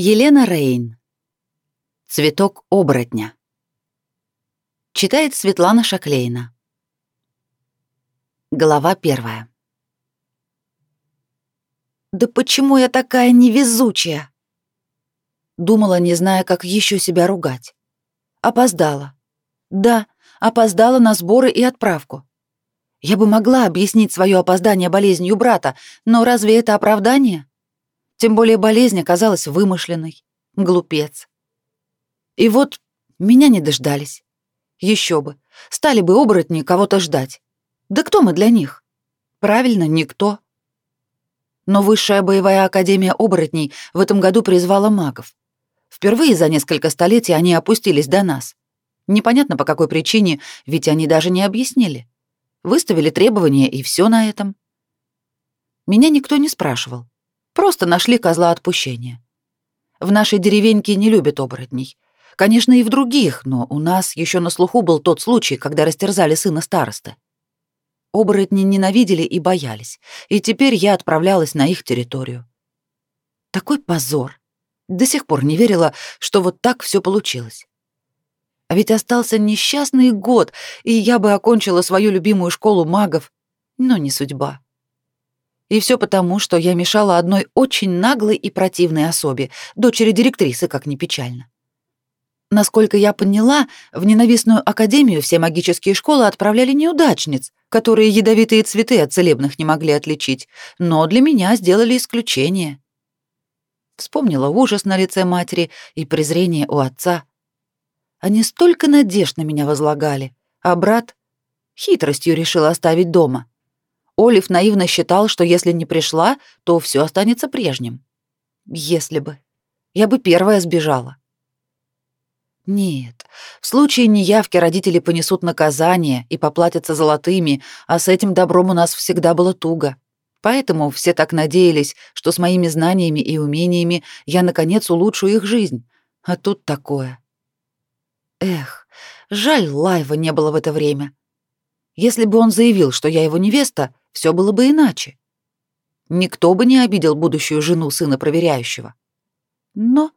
Елена Рейн. Цветок оборотня. Читает Светлана Шаклейна. Глава первая. «Да почему я такая невезучая?» Думала, не зная, как еще себя ругать. Опоздала. Да, опоздала на сборы и отправку. Я бы могла объяснить свое опоздание болезнью брата, но разве это оправдание? Тем более болезнь оказалась вымышленной. Глупец. И вот меня не дождались. Еще бы. Стали бы оборотни кого-то ждать. Да кто мы для них? Правильно, никто. Но Высшая боевая академия оборотней в этом году призвала магов. Впервые за несколько столетий они опустились до нас. Непонятно по какой причине, ведь они даже не объяснили. Выставили требования, и все на этом. Меня никто не спрашивал. Просто нашли козла отпущения. В нашей деревеньке не любят оборотней. Конечно, и в других, но у нас еще на слуху был тот случай, когда растерзали сына старосты. Оборотни ненавидели и боялись, и теперь я отправлялась на их территорию. Такой позор. До сих пор не верила, что вот так все получилось. А ведь остался несчастный год, и я бы окончила свою любимую школу магов, но не судьба. И все потому, что я мешала одной очень наглой и противной особе, дочери директрисы, как ни печально. Насколько я поняла, в ненавистную академию все магические школы отправляли неудачниц, которые ядовитые цветы от целебных не могли отличить, но для меня сделали исключение. Вспомнила ужас на лице матери и презрение у отца. Они столько надежд на меня возлагали, а брат хитростью решил оставить дома — Олив наивно считал, что если не пришла, то все останется прежним. Если бы. Я бы первая сбежала. Нет, в случае неявки родители понесут наказание и поплатятся золотыми, а с этим добром у нас всегда было туго. Поэтому все так надеялись, что с моими знаниями и умениями я, наконец, улучшу их жизнь. А тут такое. Эх, жаль, Лайва не было в это время. Если бы он заявил, что я его невеста, все было бы иначе. Никто бы не обидел будущую жену сына проверяющего. Но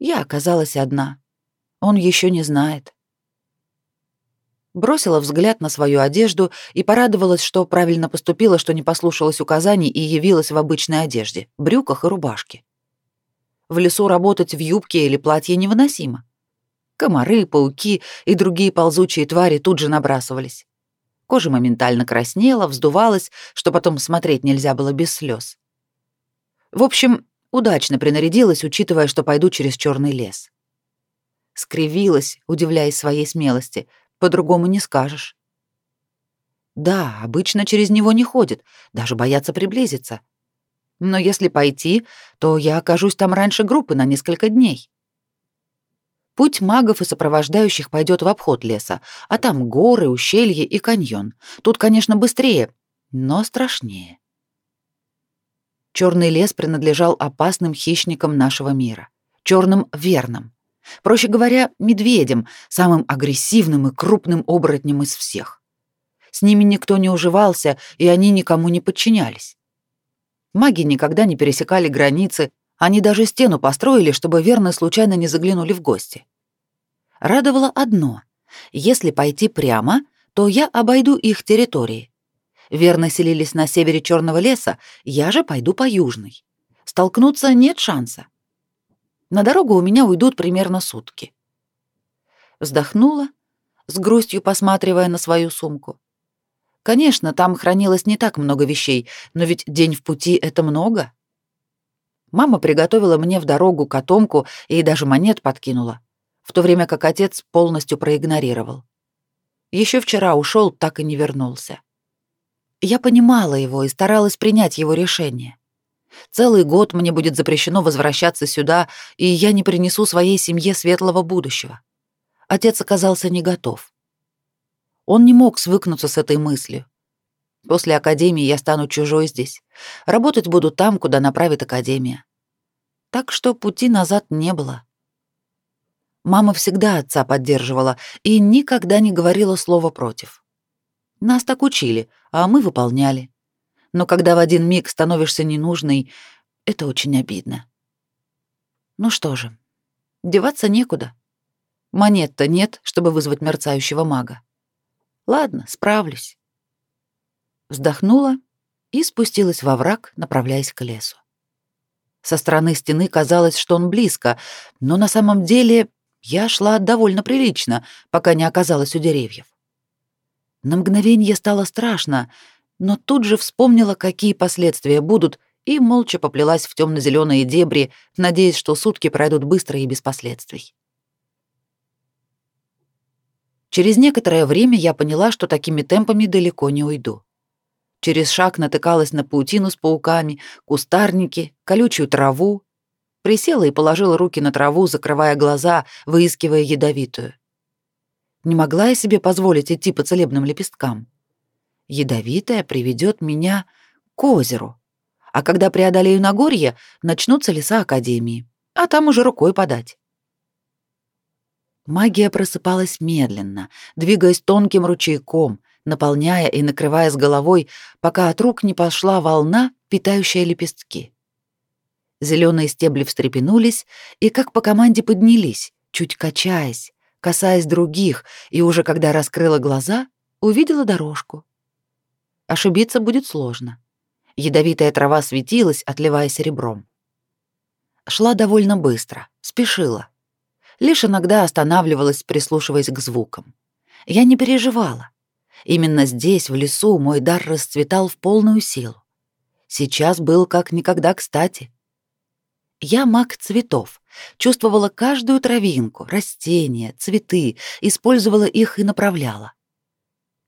я оказалась одна. Он еще не знает. Бросила взгляд на свою одежду и порадовалась, что правильно поступила, что не послушалась указаний и явилась в обычной одежде, брюках и рубашке. В лесу работать в юбке или платье невыносимо. Комары, пауки и другие ползучие твари тут же набрасывались. Кожа моментально краснела, вздувалась, что потом смотреть нельзя было без слез. В общем, удачно принарядилась, учитывая, что пойду через черный лес. Скривилась, удивляясь своей смелости, по-другому не скажешь. Да, обычно через него не ходят, даже боятся приблизиться. Но если пойти, то я окажусь там раньше группы на несколько дней. Путь магов и сопровождающих пойдет в обход леса, а там горы, ущелье и каньон. Тут, конечно, быстрее, но страшнее. Черный лес принадлежал опасным хищникам нашего мира, черным верным. Проще говоря, медведям, самым агрессивным и крупным оборотнем из всех. С ними никто не уживался, и они никому не подчинялись. Маги никогда не пересекали границы, они даже стену построили, чтобы верно случайно не заглянули в гости. Радовало одно. Если пойти прямо, то я обойду их территории. Верно селились на севере Черного леса, я же пойду по южной. Столкнуться нет шанса. На дорогу у меня уйдут примерно сутки. Вздохнула, с грустью посматривая на свою сумку. Конечно, там хранилось не так много вещей, но ведь день в пути — это много. Мама приготовила мне в дорогу котомку и даже монет подкинула, в то время как отец полностью проигнорировал. Еще вчера ушел, так и не вернулся. Я понимала его и старалась принять его решение. Целый год мне будет запрещено возвращаться сюда, и я не принесу своей семье светлого будущего. Отец оказался не готов. Он не мог свыкнуться с этой мыслью. После академии я стану чужой здесь. Работать буду там, куда направит академия. Так что пути назад не было. Мама всегда отца поддерживала и никогда не говорила слова против. Нас так учили, а мы выполняли. Но когда в один миг становишься ненужной, это очень обидно. Ну что же, деваться некуда. Монет-то нет, чтобы вызвать мерцающего мага. Ладно, справлюсь. Вздохнула и спустилась во враг, направляясь к лесу. Со стороны стены казалось, что он близко, но на самом деле я шла довольно прилично, пока не оказалась у деревьев. На мгновение стало страшно, но тут же вспомнила, какие последствия будут, и молча поплелась в темно-зеленые дебри, надеясь, что сутки пройдут быстро и без последствий. Через некоторое время я поняла, что такими темпами далеко не уйду. Через шаг натыкалась на паутину с пауками, кустарники, колючую траву. Присела и положила руки на траву, закрывая глаза, выискивая ядовитую. Не могла я себе позволить идти по целебным лепесткам. Ядовитая приведет меня к озеру, а когда преодолею Нагорье, начнутся леса Академии, а там уже рукой подать. Магия просыпалась медленно, двигаясь тонким ручейком, наполняя и накрывая с головой, пока от рук не пошла волна, питающая лепестки. Зеленые стебли встрепенулись и как по команде поднялись, чуть качаясь, касаясь других, и уже когда раскрыла глаза, увидела дорожку. Ошибиться будет сложно. Ядовитая трава светилась, отливая серебром. Шла довольно быстро, спешила. Лишь иногда останавливалась, прислушиваясь к звукам. Я не переживала. Именно здесь, в лесу, мой дар расцветал в полную силу. Сейчас был как никогда кстати. Я маг цветов, чувствовала каждую травинку, растения, цветы, использовала их и направляла.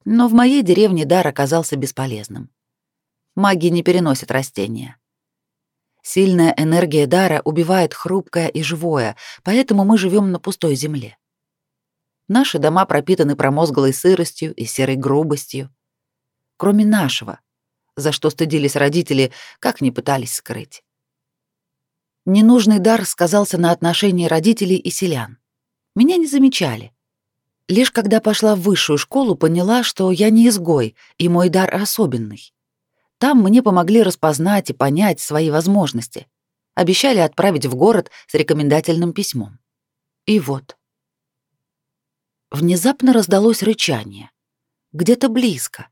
Но в моей деревне дар оказался бесполезным. Маги не переносят растения. Сильная энергия дара убивает хрупкое и живое, поэтому мы живем на пустой земле. Наши дома пропитаны промозглой сыростью и серой грубостью. Кроме нашего, за что стыдились родители, как ни пытались скрыть. Ненужный дар сказался на отношении родителей и селян. Меня не замечали. Лишь когда пошла в высшую школу, поняла, что я не изгой, и мой дар особенный. Там мне помогли распознать и понять свои возможности. Обещали отправить в город с рекомендательным письмом. И вот. Внезапно раздалось рычание. Где-то близко.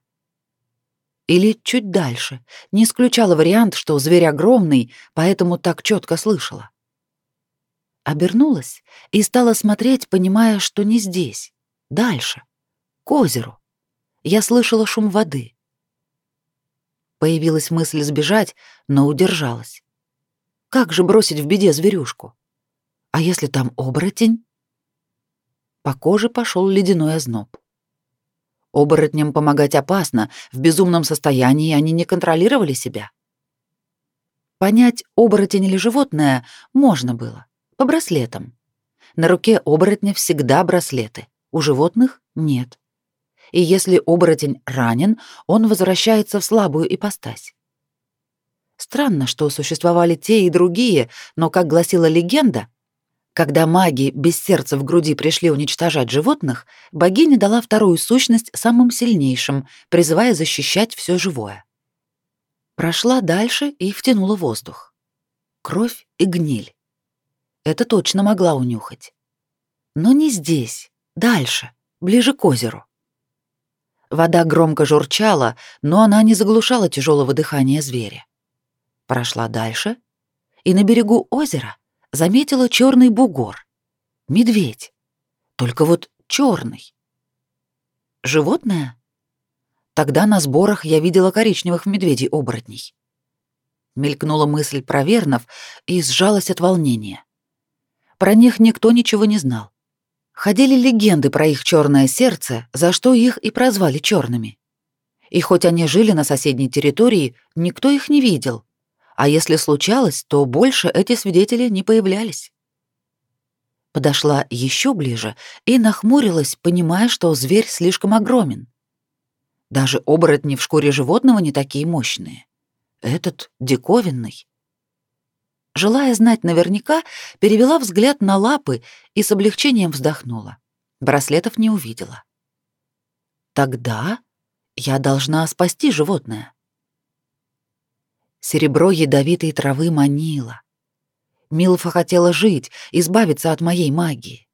Или чуть дальше. Не исключала вариант, что зверь огромный, поэтому так четко слышала. Обернулась и стала смотреть, понимая, что не здесь. Дальше. К озеру. Я слышала шум воды. Появилась мысль сбежать, но удержалась. Как же бросить в беде зверюшку? А если там оборотень? По коже пошел ледяной озноб. Оборотням помогать опасно, в безумном состоянии они не контролировали себя. Понять, оборотень или животное, можно было, по браслетам. На руке оборотня всегда браслеты, у животных — нет и если оборотень ранен, он возвращается в слабую ипостась. Странно, что существовали те и другие, но, как гласила легенда, когда маги без сердца в груди пришли уничтожать животных, богиня дала вторую сущность самым сильнейшим, призывая защищать все живое. Прошла дальше и втянула воздух. Кровь и гниль. Это точно могла унюхать. Но не здесь, дальше, ближе к озеру. Вода громко журчала, но она не заглушала тяжелого дыхания зверя. Прошла дальше и на берегу озера заметила черный бугор. Медведь. Только вот черный. Животное? Тогда на сборах я видела коричневых медведей-оборотней. Мелькнула мысль про вернов и сжалась от волнения. Про них никто ничего не знал. Ходили легенды про их черное сердце, за что их и прозвали черными. И хоть они жили на соседней территории, никто их не видел. А если случалось, то больше эти свидетели не появлялись. Подошла еще ближе и нахмурилась, понимая, что зверь слишком огромен. Даже оборотни в шкуре животного не такие мощные. Этот диковинный. Желая знать наверняка, перевела взгляд на лапы и с облегчением вздохнула. Браслетов не увидела. Тогда я должна спасти животное. Серебро ядовитой травы манило. Милфа хотела жить, избавиться от моей магии.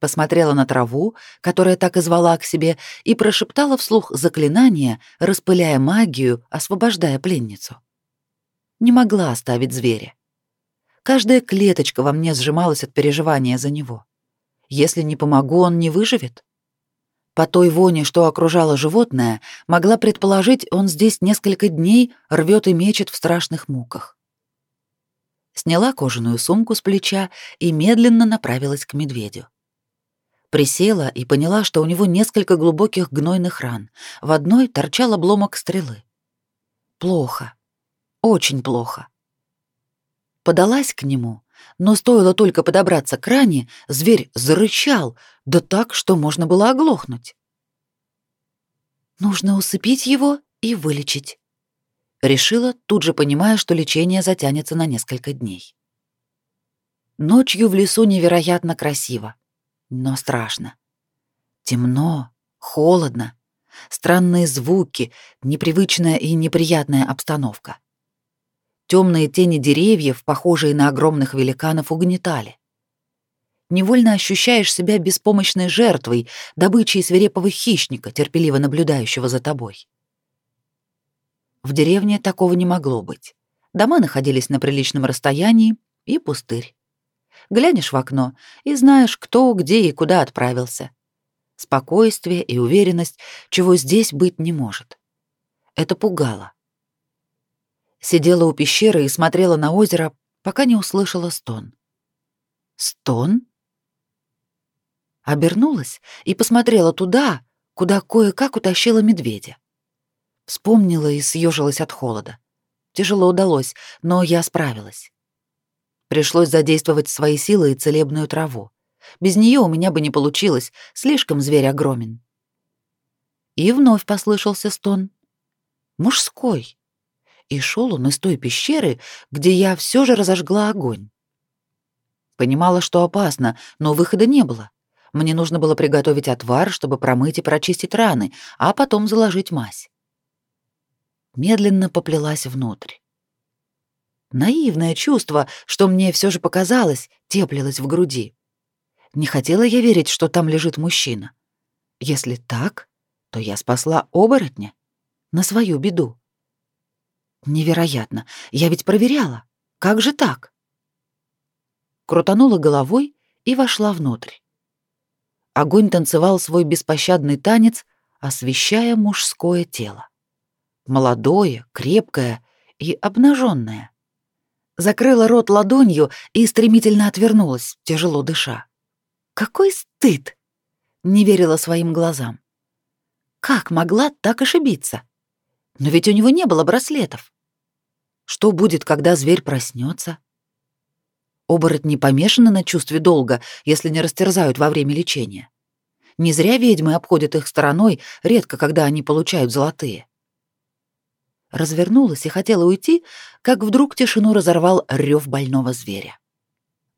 Посмотрела на траву, которая так и звала к себе, и прошептала вслух заклинание, распыляя магию, освобождая пленницу. Не могла оставить зверя. Каждая клеточка во мне сжималась от переживания за него. Если не помогу, он не выживет. По той воне, что окружало животное, могла предположить, он здесь несколько дней рвет и мечет в страшных муках сняла кожаную сумку с плеча и медленно направилась к медведю. Присела и поняла, что у него несколько глубоких гнойных ран. В одной торчал обломок стрелы. Плохо. Очень плохо. Подалась к нему, но стоило только подобраться к ране, зверь зарычал, да так, что можно было оглохнуть. Нужно усыпить его и вылечить. Решила, тут же понимая, что лечение затянется на несколько дней. Ночью в лесу невероятно красиво, но страшно. Темно, холодно, странные звуки, непривычная и неприятная обстановка. Темные тени деревьев, похожие на огромных великанов, угнетали. Невольно ощущаешь себя беспомощной жертвой, добычей свирепого хищника, терпеливо наблюдающего за тобой. В деревне такого не могло быть. Дома находились на приличном расстоянии и пустырь. Глянешь в окно и знаешь, кто, где и куда отправился. Спокойствие и уверенность, чего здесь быть не может. Это пугало. Сидела у пещеры и смотрела на озеро, пока не услышала стон. Стон? Обернулась и посмотрела туда, куда кое-как утащила медведя. Вспомнила и съежилась от холода. Тяжело удалось, но я справилась. Пришлось задействовать свои силы и целебную траву. Без нее у меня бы не получилось, слишком зверь огромен. И вновь послышался стон. Мужской. И шел он из той пещеры, где я все же разожгла огонь. Понимала, что опасно, но выхода не было. Мне нужно было приготовить отвар, чтобы промыть и прочистить раны, а потом заложить мазь медленно поплелась внутрь. Наивное чувство, что мне все же показалось, теплилось в груди. Не хотела я верить, что там лежит мужчина. Если так, то я спасла оборотня на свою беду. Невероятно, я ведь проверяла. Как же так? Крутанула головой и вошла внутрь. Огонь танцевал свой беспощадный танец, освещая мужское тело молодое, крепкое и обнаженное. Закрыла рот ладонью и стремительно отвернулась, тяжело дыша. Какой стыд! Не верила своим глазам. Как могла так ошибиться? Но ведь у него не было браслетов. Что будет, когда зверь проснется? Оборотни помешаны на чувстве долга, если не растерзают во время лечения. Не зря ведьмы обходят их стороной, редко когда они получают золотые развернулась и хотела уйти, как вдруг тишину разорвал рев больного зверя.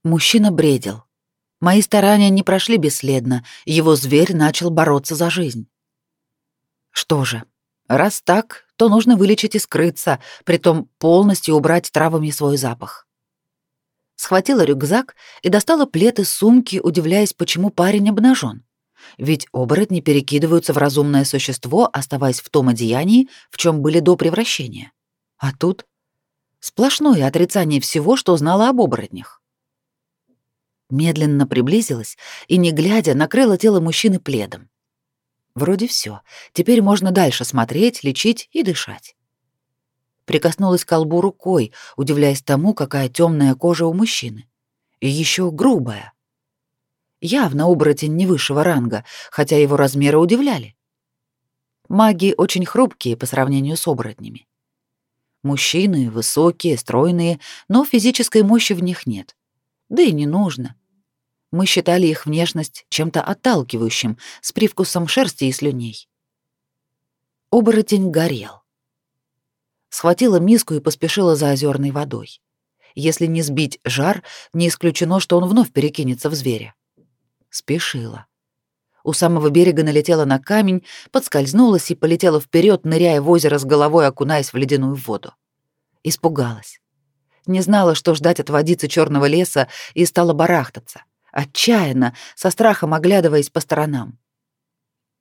Мужчина бредил. Мои старания не прошли бесследно, его зверь начал бороться за жизнь. Что же, раз так, то нужно вылечить и скрыться, притом полностью убрать травами свой запах. Схватила рюкзак и достала плед из сумки, удивляясь, почему парень обнажен. Ведь оборотни перекидываются в разумное существо, оставаясь в том одеянии, в чем были до превращения. А тут сплошное отрицание всего, что знала об оборотнях. Медленно приблизилась и, не глядя, накрыла тело мужчины пледом. Вроде все. Теперь можно дальше смотреть, лечить и дышать. Прикоснулась к колбу рукой, удивляясь тому, какая темная кожа у мужчины. И еще грубая. Явно оборотень не высшего ранга, хотя его размеры удивляли. Маги очень хрупкие по сравнению с оборотнями. Мужчины высокие, стройные, но физической мощи в них нет. Да и не нужно. Мы считали их внешность чем-то отталкивающим, с привкусом шерсти и слюней. Оборотень горел. Схватила миску и поспешила за озерной водой. Если не сбить жар, не исключено, что он вновь перекинется в зверя спешила. У самого берега налетела на камень, подскользнулась и полетела вперед, ныряя в озеро с головой, окунаясь в ледяную воду. Испугалась. Не знала, что ждать от водицы черного леса, и стала барахтаться, отчаянно, со страхом оглядываясь по сторонам.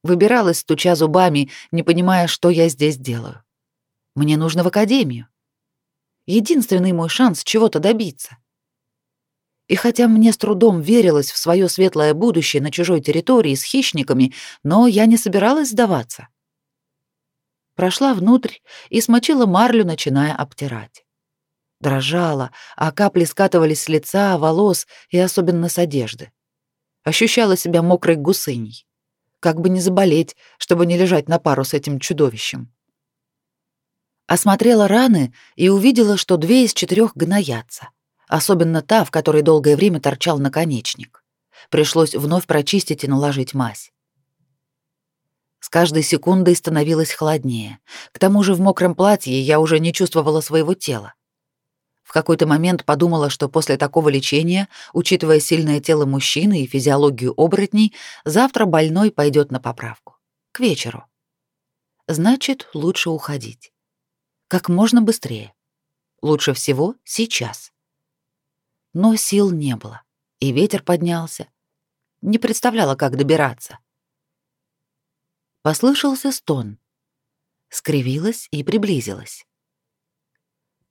Выбиралась, стуча зубами, не понимая, что я здесь делаю. Мне нужно в академию. Единственный мой шанс чего-то добиться. И хотя мне с трудом верилось в свое светлое будущее на чужой территории с хищниками, но я не собиралась сдаваться. Прошла внутрь и смочила марлю, начиная обтирать. Дрожала, а капли скатывались с лица, волос и особенно с одежды. Ощущала себя мокрой гусыней. Как бы не заболеть, чтобы не лежать на пару с этим чудовищем. Осмотрела раны и увидела, что две из четырех гноятся — особенно та, в которой долгое время торчал наконечник. Пришлось вновь прочистить и наложить мазь. С каждой секундой становилось холоднее. К тому же в мокром платье я уже не чувствовала своего тела. В какой-то момент подумала, что после такого лечения, учитывая сильное тело мужчины и физиологию оборотней, завтра больной пойдет на поправку. К вечеру. Значит, лучше уходить. Как можно быстрее. Лучше всего сейчас но сил не было, и ветер поднялся. Не представляла, как добираться. Послышался стон. Скривилась и приблизилась.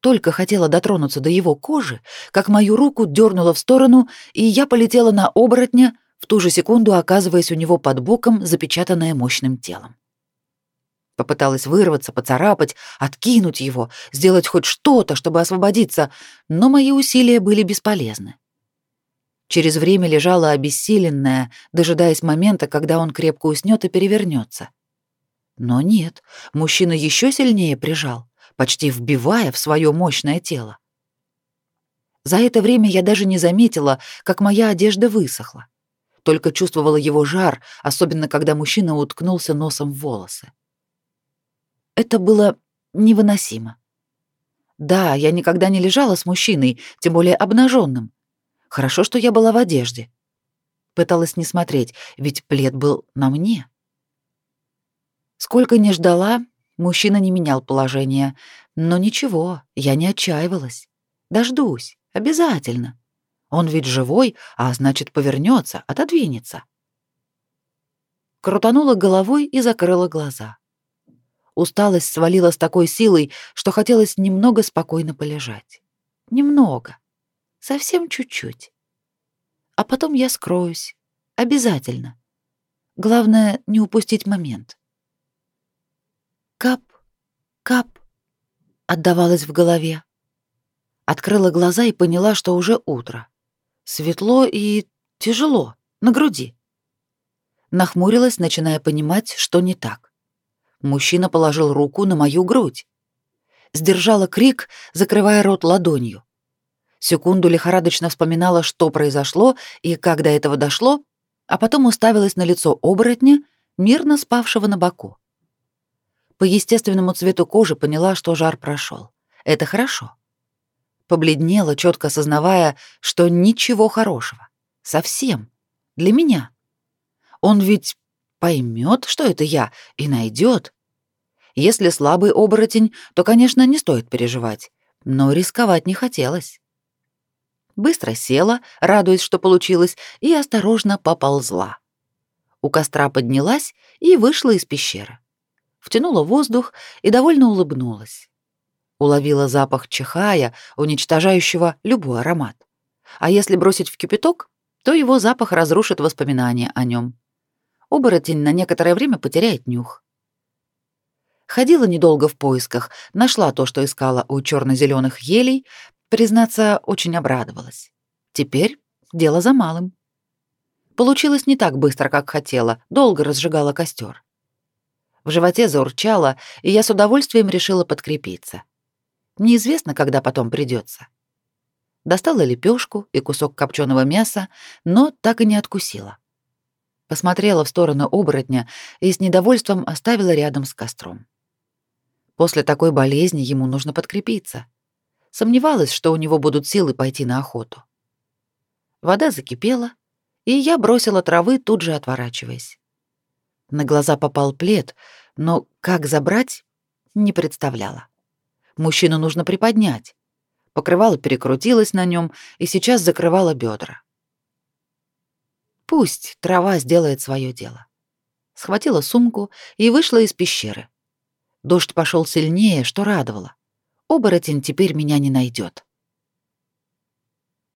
Только хотела дотронуться до его кожи, как мою руку дернуло в сторону, и я полетела на оборотня, в ту же секунду оказываясь у него под боком, запечатанная мощным телом. Попыталась вырваться, поцарапать, откинуть его, сделать хоть что-то, чтобы освободиться, но мои усилия были бесполезны. Через время лежала обессиленная, дожидаясь момента, когда он крепко уснёт и перевернется. Но нет, мужчина еще сильнее прижал, почти вбивая в свое мощное тело. За это время я даже не заметила, как моя одежда высохла. Только чувствовала его жар, особенно когда мужчина уткнулся носом в волосы. Это было невыносимо. Да, я никогда не лежала с мужчиной, тем более обнаженным. Хорошо, что я была в одежде. Пыталась не смотреть, ведь плед был на мне. Сколько ни ждала, мужчина не менял положение. Но ничего, я не отчаивалась. Дождусь, обязательно. Он ведь живой, а значит, повернется, отодвинется. Крутанула головой и закрыла глаза. Усталость свалила с такой силой, что хотелось немного спокойно полежать. Немного. Совсем чуть-чуть. А потом я скроюсь. Обязательно. Главное, не упустить момент. Кап, кап, отдавалось в голове. Открыла глаза и поняла, что уже утро. Светло и тяжело, на груди. Нахмурилась, начиная понимать, что не так. Мужчина положил руку на мою грудь. Сдержала крик, закрывая рот ладонью. Секунду лихорадочно вспоминала, что произошло и как до этого дошло, а потом уставилась на лицо оборотня, мирно спавшего на боку. По естественному цвету кожи поняла, что жар прошел. Это хорошо. Побледнела, четко осознавая, что ничего хорошего. Совсем. Для меня. Он ведь поймет, что это я, и найдет. Если слабый оборотень, то, конечно, не стоит переживать, но рисковать не хотелось. Быстро села, радуясь, что получилось, и осторожно поползла. У костра поднялась и вышла из пещеры. Втянула воздух и довольно улыбнулась. Уловила запах чихая, уничтожающего любой аромат. А если бросить в кипяток, то его запах разрушит воспоминания о нем оборотень на некоторое время потеряет нюх. Ходила недолго в поисках, нашла то, что искала у черно-зеленых елей, признаться, очень обрадовалась. Теперь дело за малым. Получилось не так быстро, как хотела, долго разжигала костер. В животе заурчало, и я с удовольствием решила подкрепиться. Неизвестно, когда потом придется. Достала лепешку и кусок копченого мяса, но так и не откусила посмотрела в сторону оборотня и с недовольством оставила рядом с костром. После такой болезни ему нужно подкрепиться. Сомневалась, что у него будут силы пойти на охоту. Вода закипела, и я бросила травы, тут же отворачиваясь. На глаза попал плед, но как забрать, не представляла. Мужчину нужно приподнять. Покрывало перекрутилось на нем и сейчас закрывало бедра. Пусть трава сделает свое дело. Схватила сумку и вышла из пещеры. Дождь пошел сильнее, что радовало. Оборотень теперь меня не найдет.